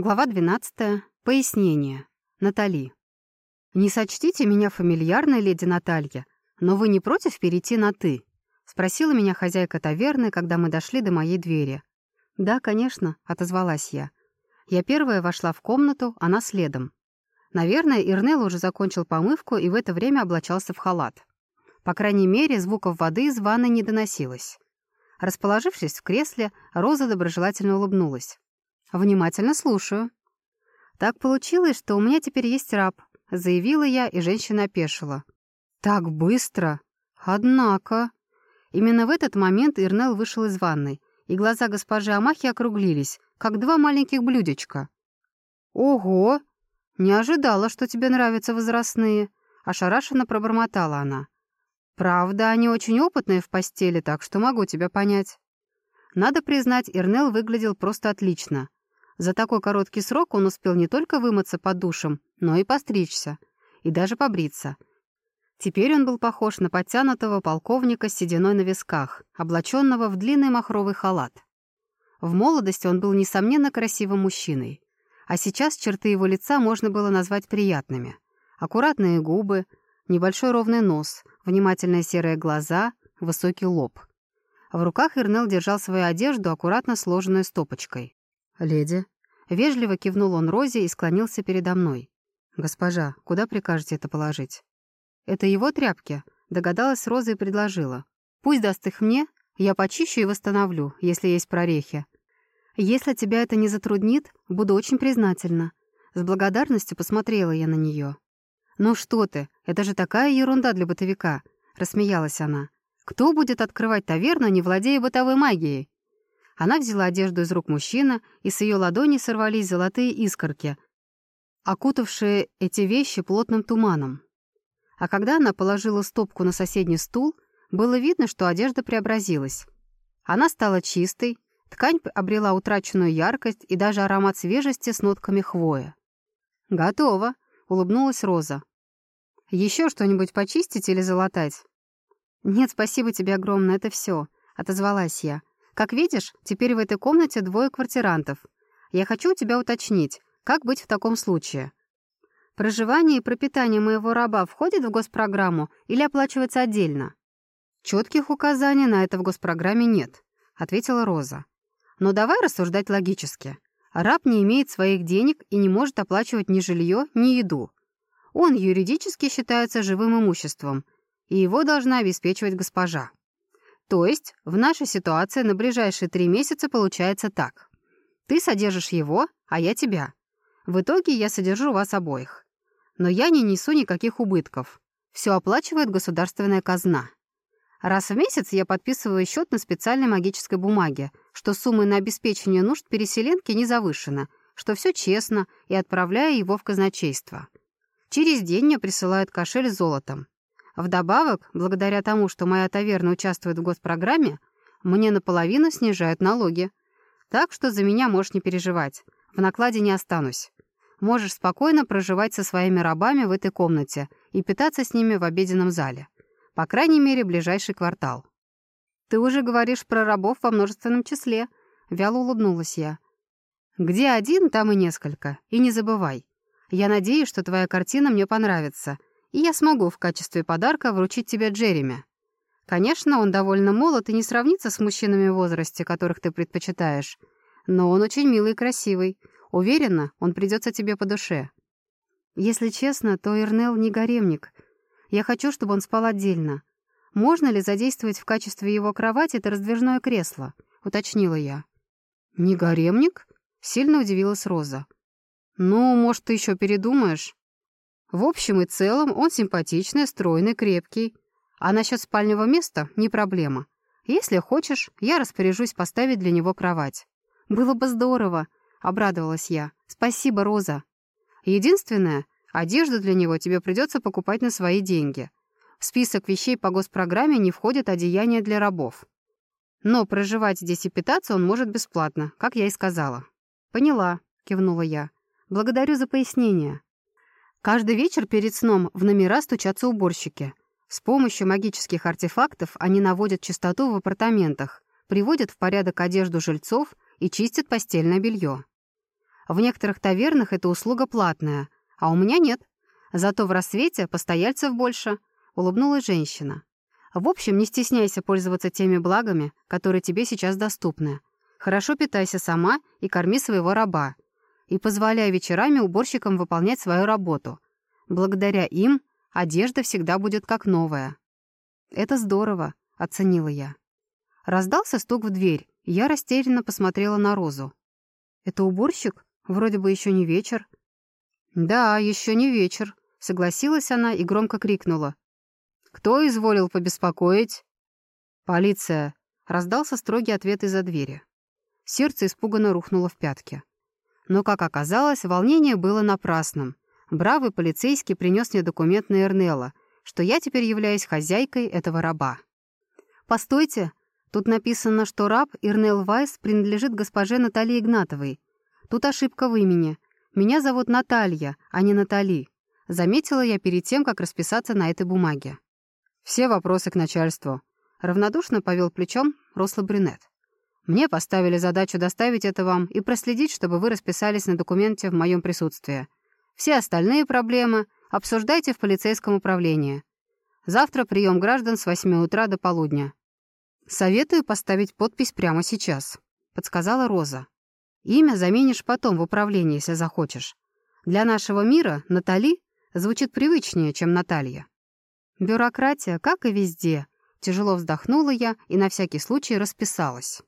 Глава 12. Пояснение. Натали. «Не сочтите меня фамильярной, леди Наталья, но вы не против перейти на «ты»?» — спросила меня хозяйка таверны, когда мы дошли до моей двери. «Да, конечно», — отозвалась я. Я первая вошла в комнату, она следом. Наверное, Ирнел уже закончил помывку и в это время облачался в халат. По крайней мере, звуков воды из ванны не доносилось. Расположившись в кресле, Роза доброжелательно улыбнулась. «Внимательно слушаю». «Так получилось, что у меня теперь есть раб», — заявила я, и женщина опешила. «Так быстро? Однако...» Именно в этот момент Ирнел вышел из ванной, и глаза госпожи Амахи округлились, как два маленьких блюдечка. «Ого! Не ожидала, что тебе нравятся возрастные», — ошарашенно пробормотала она. «Правда, они очень опытные в постели, так что могу тебя понять». Надо признать, Ирнел выглядел просто отлично. За такой короткий срок он успел не только вымыться под душем, но и постричься. И даже побриться. Теперь он был похож на подтянутого полковника с сединой на висках, облаченного в длинный махровый халат. В молодости он был, несомненно, красивым мужчиной. А сейчас черты его лица можно было назвать приятными. Аккуратные губы, небольшой ровный нос, внимательные серые глаза, высокий лоб. В руках Ирнел держал свою одежду, аккуратно сложенную стопочкой. «Леди». Вежливо кивнул он Розе и склонился передо мной. «Госпожа, куда прикажете это положить?» «Это его тряпки», — догадалась Роза и предложила. «Пусть даст их мне, я почищу и восстановлю, если есть прорехи. Если тебя это не затруднит, буду очень признательна». С благодарностью посмотрела я на нее. «Ну что ты, это же такая ерунда для бытовика», — рассмеялась она. «Кто будет открывать таверну, не владея бытовой магией? Она взяла одежду из рук мужчины, и с ее ладони сорвались золотые искорки, окутавшие эти вещи плотным туманом. А когда она положила стопку на соседний стул, было видно, что одежда преобразилась. Она стала чистой, ткань обрела утраченную яркость и даже аромат свежести с нотками хвоя. «Готово», — улыбнулась Роза. «Еще что-нибудь почистить или залатать?» «Нет, спасибо тебе огромное, это все», — отозвалась я. Как видишь, теперь в этой комнате двое квартирантов. Я хочу у тебя уточнить, как быть в таком случае? Проживание и пропитание моего раба входит в госпрограмму или оплачивается отдельно? Четких указаний на это в госпрограмме нет, ответила Роза. Но давай рассуждать логически. Раб не имеет своих денег и не может оплачивать ни жилье, ни еду. Он юридически считается живым имуществом, и его должна обеспечивать госпожа. То есть в нашей ситуации на ближайшие три месяца получается так. Ты содержишь его, а я тебя. В итоге я содержу вас обоих. Но я не несу никаких убытков. Все оплачивает государственная казна. Раз в месяц я подписываю счет на специальной магической бумаге, что сумма на обеспечение нужд переселенки не завышена, что все честно, и отправляю его в казначейство. Через день мне присылают кошель с золотом. Вдобавок, благодаря тому, что моя таверна участвует в госпрограмме, мне наполовину снижают налоги. Так что за меня можешь не переживать. В накладе не останусь. Можешь спокойно проживать со своими рабами в этой комнате и питаться с ними в обеденном зале. По крайней мере, ближайший квартал. «Ты уже говоришь про рабов во множественном числе», — вяло улыбнулась я. «Где один, там и несколько. И не забывай. Я надеюсь, что твоя картина мне понравится, и я смогу в качестве подарка вручить тебе Джереми. Конечно, он довольно молод и не сравнится с мужчинами в возрасте, которых ты предпочитаешь, но он очень милый и красивый. Уверена, он придется тебе по душе. Если честно, то Ирнел не гаремник. Я хочу, чтобы он спал отдельно. Можно ли задействовать в качестве его кровати это раздвижное кресло? Уточнила я. Не гаремник? Сильно удивилась Роза. Ну, может, ты еще передумаешь? В общем и целом он симпатичный, стройный, крепкий. А насчет спального места — не проблема. Если хочешь, я распоряжусь поставить для него кровать. Было бы здорово, — обрадовалась я. Спасибо, Роза. Единственное, одежду для него тебе придется покупать на свои деньги. В список вещей по госпрограмме не входит одеяние для рабов. Но проживать здесь и питаться он может бесплатно, как я и сказала. «Поняла», — кивнула я. «Благодарю за пояснение». Каждый вечер перед сном в номера стучатся уборщики. С помощью магических артефактов они наводят чистоту в апартаментах, приводят в порядок одежду жильцов и чистят постельное белье. В некоторых тавернах эта услуга платная, а у меня нет. Зато в рассвете постояльцев больше», — улыбнулась женщина. «В общем, не стесняйся пользоваться теми благами, которые тебе сейчас доступны. Хорошо питайся сама и корми своего раба. И позволяй вечерами уборщикам выполнять свою работу. Благодаря им одежда всегда будет как новая». «Это здорово», — оценила я. Раздался стук в дверь, я растерянно посмотрела на Розу. «Это уборщик? Вроде бы еще не вечер». «Да, еще не вечер», — согласилась она и громко крикнула. «Кто изволил побеспокоить?» «Полиция», — раздался строгий ответ из-за двери. Сердце испуганно рухнуло в пятки. Но, как оказалось, волнение было напрасным. Бравый полицейский принес мне документ на Эрнелла, что я теперь являюсь хозяйкой этого раба. «Постойте!» Тут написано, что раб Ирнел Вайс принадлежит госпоже Наталье Игнатовой. Тут ошибка в имени. Меня зовут Наталья, а не Натали. Заметила я перед тем, как расписаться на этой бумаге. Все вопросы к начальству. Равнодушно повел плечом рослый брюнет. Мне поставили задачу доставить это вам и проследить, чтобы вы расписались на документе в моем присутствии. Все остальные проблемы обсуждайте в полицейском управлении. Завтра прием граждан с 8 утра до полудня. Советую поставить подпись прямо сейчас, подсказала Роза. Имя заменишь потом в управлении, если захочешь. Для нашего мира Натали звучит привычнее, чем Наталья. Бюрократия, как и везде. Тяжело вздохнула я и на всякий случай расписалась.